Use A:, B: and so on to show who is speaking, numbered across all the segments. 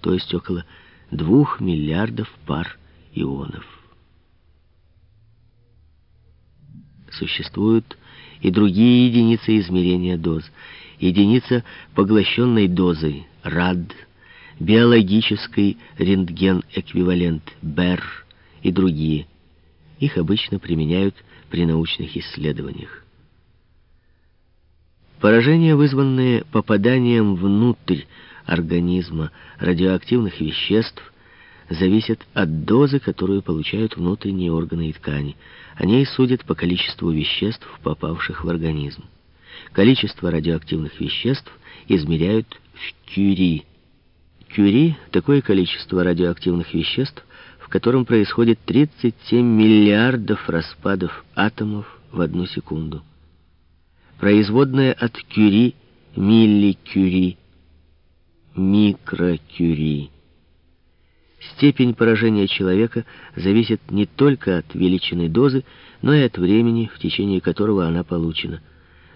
A: то есть около 2 миллиардов пар ионов. Существуют и другие единицы измерения доз. Единица поглощенной дозы – РАД, биологический рентген-эквивалент – БЕР и другие. Их обычно применяют при научных исследованиях. Поражения, вызванные попаданием внутрь организма радиоактивных веществ, зависят от дозы, которую получают внутренние органы и ткани. Они судят по количеству веществ, попавших в организм. Количество радиоактивных веществ измеряют в кюри. Кюри — такое количество радиоактивных веществ, в котором происходит 37 миллиардов распадов атомов в одну секунду. Производная от Кюри, милли-Кюри, микро-Кюри. Степень поражения человека зависит не только от величины дозы, но и от времени, в течение которого она получена.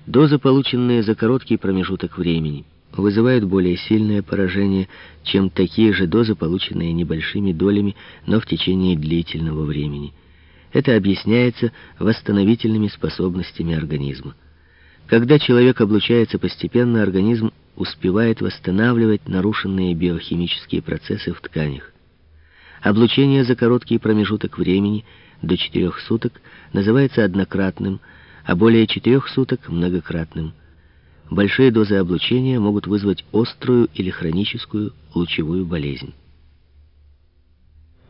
A: Дозы, полученные за короткий промежуток времени, вызывают более сильное поражение, чем такие же дозы, полученные небольшими долями, но в течение длительного времени. Это объясняется восстановительными способностями организма. Когда человек облучается постепенно, организм успевает восстанавливать нарушенные биохимические процессы в тканях. Облучение за короткий промежуток времени, до 4 суток, называется однократным, а более 4 суток — многократным. Большие дозы облучения могут вызвать острую или хроническую лучевую болезнь.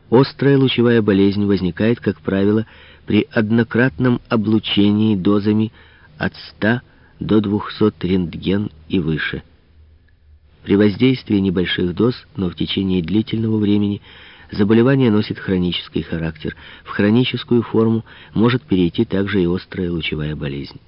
A: Острая лучевая болезнь возникает, как правило, при однократном облучении дозами от 100 до 200 рентген и выше. При воздействии небольших доз, но в течение длительного времени, заболевание носит хронический характер. В хроническую форму может перейти также и острая лучевая болезнь.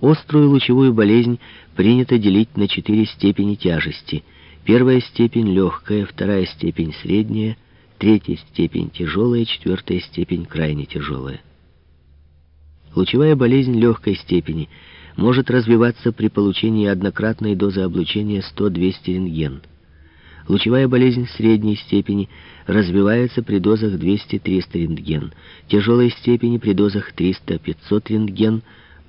A: Острую лучевую болезнь принято делить на четыре степени тяжести. Первая степень легкая, вторая степень средняя, третья степень тяжелая, четвертая степень крайне тяжелая. Лучевая болезнь легкой степени может развиваться при получении однократной дозы облучения 100-200 рентген. Лучевая болезнь средней степени развивается при дозах 200-300 рентген, тяжелой степени при дозах 300-500 рентген,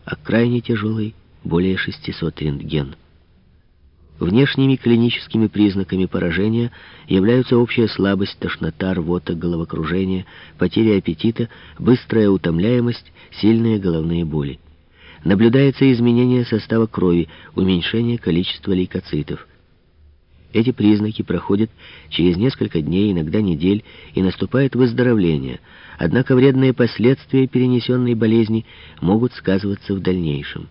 A: а крайне тяжелой — более 600 рентген. Внешними клиническими признаками поражения являются общая слабость, тошнота, рвота, головокружение, потеря аппетита, быстрая утомляемость, сильные головные боли. Наблюдается изменение состава крови, уменьшение количества лейкоцитов. Эти признаки проходят через несколько дней, иногда недель, и наступает выздоровление. Однако вредные последствия перенесенной болезни могут сказываться в дальнейшем.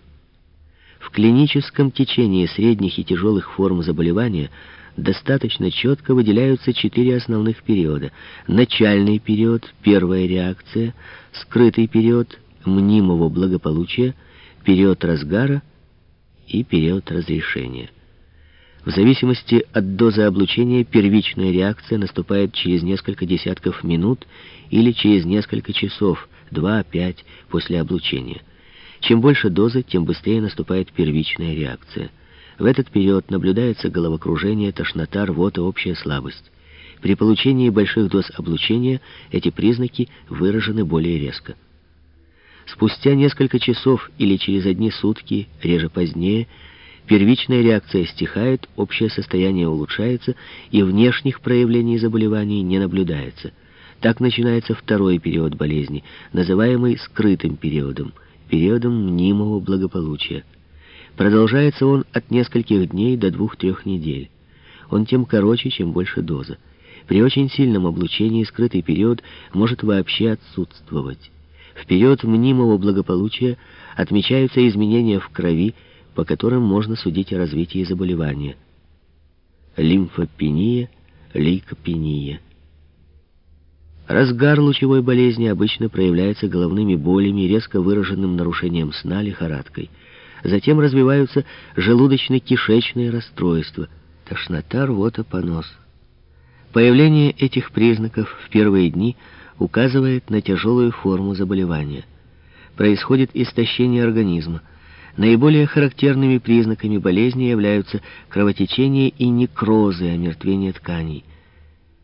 A: В клиническом течении средних и тяжелых форм заболевания достаточно четко выделяются четыре основных периода. Начальный период, первая реакция, скрытый период мнимого благополучия, период разгара и период разрешения. В зависимости от дозы облучения первичная реакция наступает через несколько десятков минут или через несколько часов, 2-5 после облучения. Чем больше дозы, тем быстрее наступает первичная реакция. В этот период наблюдается головокружение, тошнота, рвота, общая слабость. При получении больших доз облучения эти признаки выражены более резко. Спустя несколько часов или через одни сутки, реже позднее, первичная реакция стихает, общее состояние улучшается и внешних проявлений заболеваний не наблюдается. Так начинается второй период болезни, называемый скрытым периодом – периодом мнимого благополучия. Продолжается он от нескольких дней до двух-трех недель. Он тем короче, чем больше доза. При очень сильном облучении скрытый период может вообще отсутствовать. В период мнимого благополучия отмечаются изменения в крови, по которым можно судить о развитии заболевания. Лимфопения, лейкопения. Разгар лучевой болезни обычно проявляется головными болями, резко выраженным нарушением сна, лихорадкой. Затем развиваются желудочно-кишечные расстройства, тошнота, рвота, понос. Появление этих признаков в первые дни указывает на тяжелую форму заболевания. Происходит истощение организма, Наиболее характерными признаками болезни являются кровотечение и некрозы, омертвение тканей –